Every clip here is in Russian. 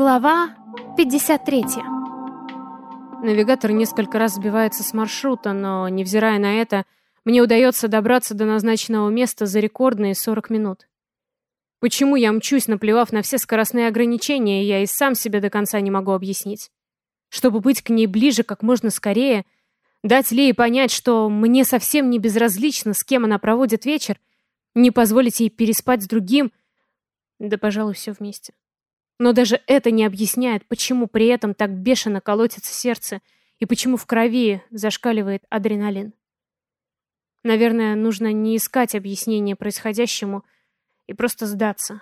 Глава 53. Навигатор несколько раз сбивается с маршрута, но, невзирая на это, мне удается добраться до назначенного места за рекордные 40 минут. Почему я мчусь, наплевав на все скоростные ограничения, я и сам себе до конца не могу объяснить. Чтобы быть к ней ближе как можно скорее, дать Лее понять, что мне совсем не безразлично, с кем она проводит вечер, не позволить ей переспать с другим, да, пожалуй, все вместе. Но даже это не объясняет, почему при этом так бешено колотится сердце и почему в крови зашкаливает адреналин. Наверное, нужно не искать объяснения происходящему и просто сдаться.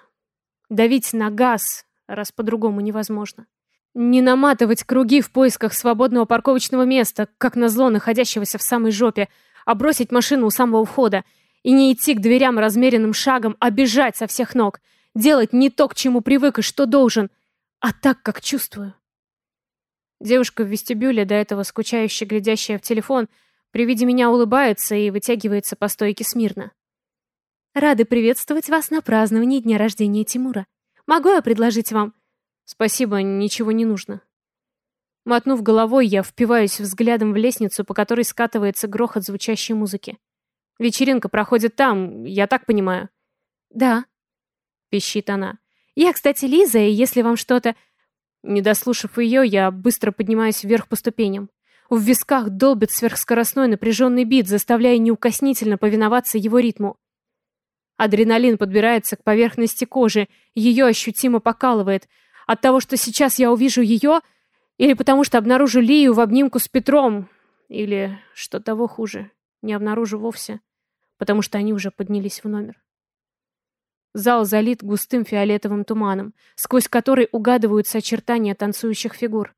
Давить на газ, раз по-другому невозможно. Не наматывать круги в поисках свободного парковочного места, как назло находящегося в самой жопе, а бросить машину у самого входа и не идти к дверям размеренным шагом, а бежать со всех ног — делать не то, к чему привык и что должен, а так, как чувствую. Девушка в вестибюле, до этого скучающе глядящая в телефон, при виде меня улыбается и вытягивается по стойке смирно. «Рады приветствовать вас на праздновании дня рождения Тимура. Могу я предложить вам...» «Спасибо, ничего не нужно». Мотнув головой, я впиваюсь взглядом в лестницу, по которой скатывается грохот звучащей музыки. Вечеринка проходит там, я так понимаю. «Да», — пищит она. «Я, кстати, Лиза, и если вам что-то...» Не дослушав ее, я быстро поднимаюсь вверх по ступеням. В висках долбит сверхскоростной напряженный бит, заставляя неукоснительно повиноваться его ритму. Адреналин подбирается к поверхности кожи, ее ощутимо покалывает. От того, что сейчас я увижу ее, или потому что обнаружу Лию в обнимку с Петром, или, что того хуже, не обнаружу вовсе, потому что они уже поднялись в номер. Зал залит густым фиолетовым туманом, сквозь который угадываются очертания танцующих фигур.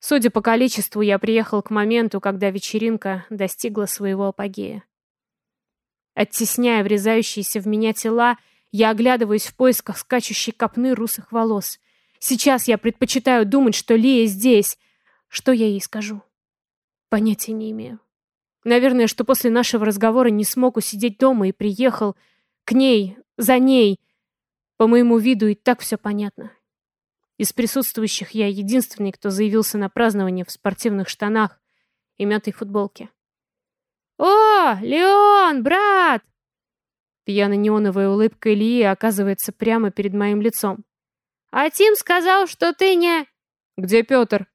Судя по количеству, я приехал к моменту, когда вечеринка достигла своего апогея. Оттесняя врезающиеся в меня тела, я оглядываюсь в поисках скачущей копны русых волос. Сейчас я предпочитаю думать, что Лия здесь. Что я ей скажу? Понятия не имею. Наверное, что после нашего разговора не смог усидеть дома и приехал к ней, за ней. По моему виду и так все понятно. Из присутствующих я единственный, кто заявился на празднование в спортивных штанах и мятой футболке. «О, Леон, брат!» Пьяно-неоновая улыбка Ильи оказывается прямо перед моим лицом. «А Тим сказал, что ты не...» «Где Петр?»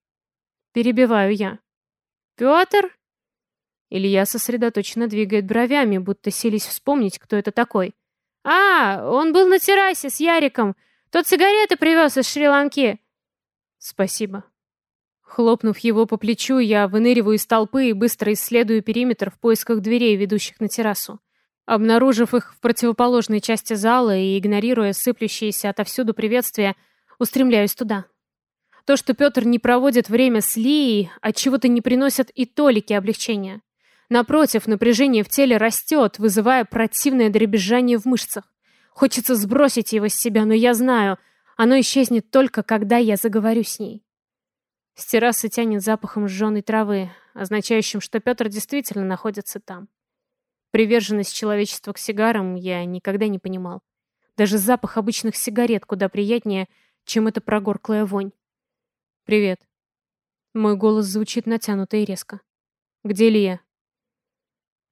Перебиваю я. «Петр?» Илья сосредоточенно двигает бровями, будто сились вспомнить, кто это такой. «А, он был на террасе с Яриком. Тот сигареты привез из Шри-Ланки». «Спасибо». Хлопнув его по плечу, я выныриваю из толпы и быстро исследую периметр в поисках дверей, ведущих на террасу. Обнаружив их в противоположной части зала и игнорируя сыплющиеся отовсюду приветствия, устремляюсь туда. То, что Петр не проводит время с Лией, отчего-то не приносит и толики облегчения. Напротив, напряжение в теле растет, вызывая противное дребезжание в мышцах. Хочется сбросить его с себя, но я знаю, оно исчезнет только, когда я заговорю с ней. С террасы тянет запахом сжженной травы, означающим, что Петр действительно находится там. Приверженность человечества к сигарам я никогда не понимал. Даже запах обычных сигарет куда приятнее, чем эта прогорклая вонь. «Привет». Мой голос звучит натянуто и резко. «Где Лия?»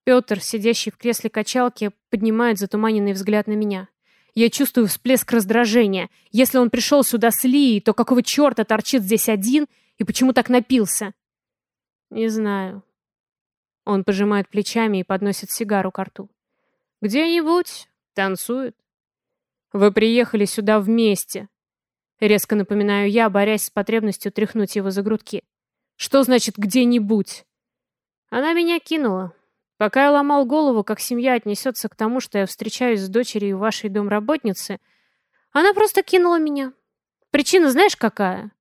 Петр, сидящий в кресле качалки, поднимает затуманенный взгляд на меня. Я чувствую всплеск раздражения. Если он пришел сюда с Лией, то какого черта торчит здесь один и почему так напился? Не знаю. Он пожимает плечами и подносит сигару к рту. Где-нибудь танцует. Вы приехали сюда вместе. Резко напоминаю я, борясь с потребностью тряхнуть его за грудки. Что значит «где-нибудь»? Она меня кинула. Пока я ломал голову, как семья отнесется к тому, что я встречаюсь с дочерью вашей домработницы, она просто кинула меня. Причина знаешь какая?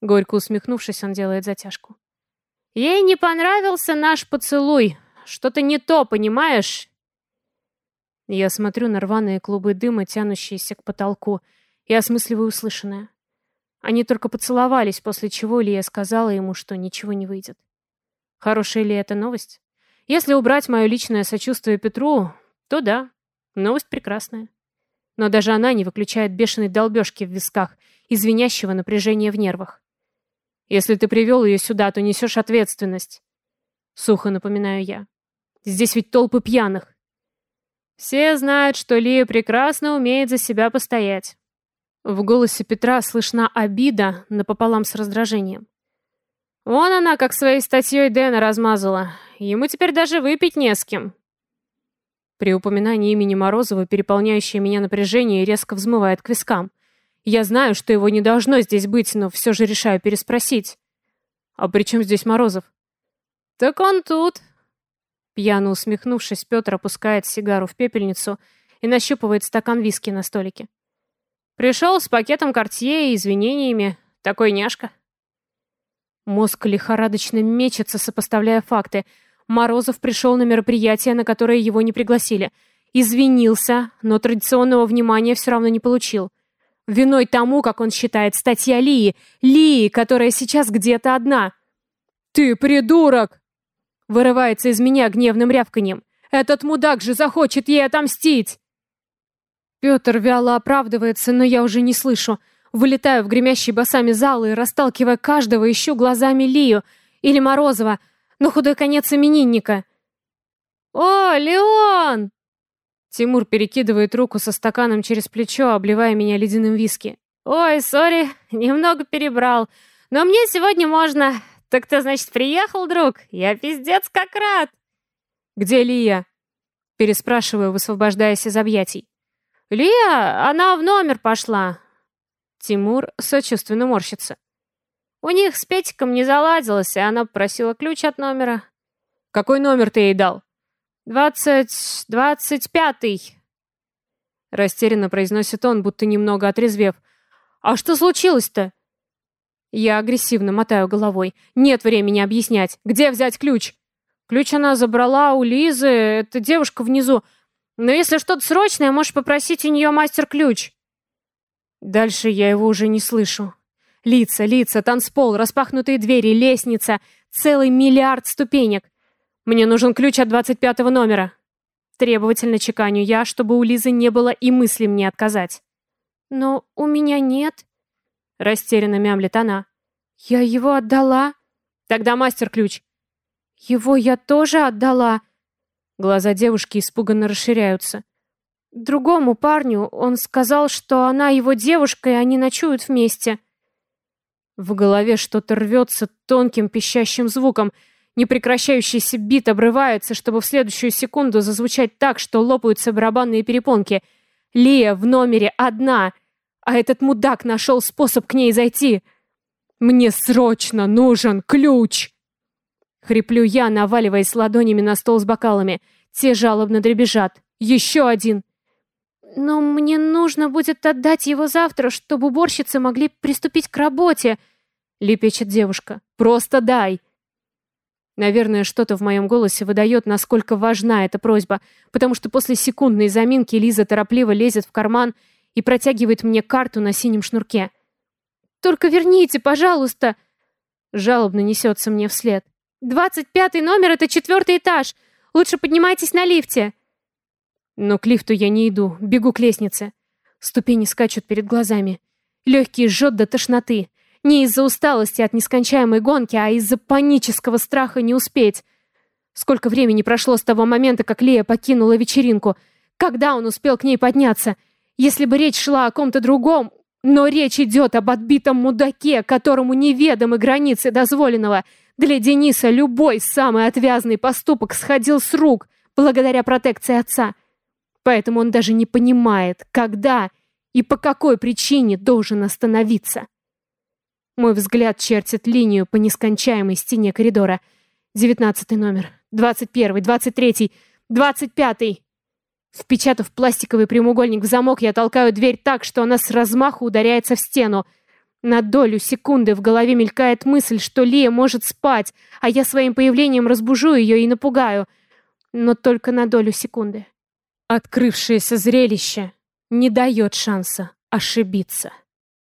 Горько усмехнувшись, он делает затяжку. Ей не понравился наш поцелуй. Что-то не то, понимаешь? Я смотрю на рваные клубы дыма, тянущиеся к потолку, и осмысливаю услышанное. Они только поцеловались, после чего Лия сказала ему, что ничего не выйдет. Хорошая ли это новость? Если убрать мое личное сочувствие Петру, то да, новость прекрасная. Но даже она не выключает бешеной долбежки в висках и звенящего напряжения в нервах. «Если ты привел ее сюда, то несешь ответственность», — сухо напоминаю я. «Здесь ведь толпы пьяных». «Все знают, что Лия прекрасно умеет за себя постоять». В голосе Петра слышна обида напополам с раздражением. Вон она, как своей статьей Дэна размазала. Ему теперь даже выпить не с кем. При упоминании имени Морозова переполняющее меня напряжение резко взмывает к вискам. Я знаю, что его не должно здесь быть, но все же решаю переспросить. «А при чем здесь Морозов?» «Так он тут». Пьяно усмехнувшись, Петр опускает сигару в пепельницу и нащупывает стакан виски на столике. Пришел с пакетом кортье и извинениями. Такой няшка. Мозг лихорадочно мечется, сопоставляя факты — Морозов пришел на мероприятие, на которое его не пригласили. Извинился, но традиционного внимания все равно не получил. Виной тому, как он считает, статья Лии. Лии, которая сейчас где-то одна. «Ты придурок!» Вырывается из меня гневным рявканьем. «Этот мудак же захочет ей отомстить!» Петр вяло оправдывается, но я уже не слышу. Вылетаю в гремящий басами зал и, расталкивая каждого, ищу глазами Лию или Морозова — на худой конец именинника. «О, Леон!» Тимур перекидывает руку со стаканом через плечо, обливая меня ледяным виски. «Ой, сори, немного перебрал. Но мне сегодня можно. Так ты, значит, приехал, друг? Я пиздец как рад!» «Где Лия?» Переспрашиваю, высвобождаясь из объятий. «Лия, она в номер пошла!» Тимур сочувственно морщится. У них с Петиком не заладилось, и она попросила ключ от номера. Какой номер ты ей дал? Двадцать... двадцать пятый. Растерянно произносит он, будто немного отрезвев. А что случилось-то? Я агрессивно мотаю головой. Нет времени объяснять. Где взять ключ? Ключ она забрала у Лизы, это девушка внизу. Но если что-то срочное, можешь попросить у нее мастер-ключ. Дальше я его уже не слышу. Лица, лица, танцпол, распахнутые двери, лестница. Целый миллиард ступенек. Мне нужен ключ от 25 номера. Требовательно чеканю я, чтобы у Лизы не было и мысли мне отказать. «Но у меня нет», — растерянно мямлит она. «Я его отдала». «Тогда мастер-ключ». «Его я тоже отдала». Глаза девушки испуганно расширяются. «Другому парню он сказал, что она его девушка, и они ночуют вместе». В голове что-то рвется тонким пищащим звуком. Непрекращающийся бит обрывается, чтобы в следующую секунду зазвучать так, что лопаются барабанные перепонки. Лия в номере одна, а этот мудак нашел способ к ней зайти. «Мне срочно нужен ключ!» Хриплю я, наваливаясь ладонями на стол с бокалами. Те жалобно дребезжат. «Еще один!» «Но мне нужно будет отдать его завтра, чтобы уборщицы могли приступить к работе», — лепечет девушка. «Просто дай!» Наверное, что-то в моем голосе выдает, насколько важна эта просьба, потому что после секундной заминки Лиза торопливо лезет в карман и протягивает мне карту на синем шнурке. «Только верните, пожалуйста!» Жалобно несется мне вслед. «Двадцать пятый номер — это четвертый этаж! Лучше поднимайтесь на лифте!» Но к лифту я не иду, бегу к лестнице. Ступени скачут перед глазами. Легкий жжет до тошноты. Не из-за усталости от нескончаемой гонки, а из-за панического страха не успеть. Сколько времени прошло с того момента, как Лея покинула вечеринку? Когда он успел к ней подняться? Если бы речь шла о ком-то другом... Но речь идет об отбитом мудаке, которому неведомы границы дозволенного. Для Дениса любой самый отвязный поступок сходил с рук, благодаря протекции отца. Поэтому он даже не понимает, когда и по какой причине должен остановиться. Мой взгляд чертит линию по нескончаемой стене коридора. Девятнадцатый номер, двадцать первый, двадцать третий, двадцать пятый. Впечатав пластиковый прямоугольник в замок, я толкаю дверь так, что она с размаху ударяется в стену. На долю секунды в голове мелькает мысль, что Лия может спать, а я своим появлением разбужу ее и напугаю. Но только на долю секунды. Открывшееся зрелище не дает шанса ошибиться.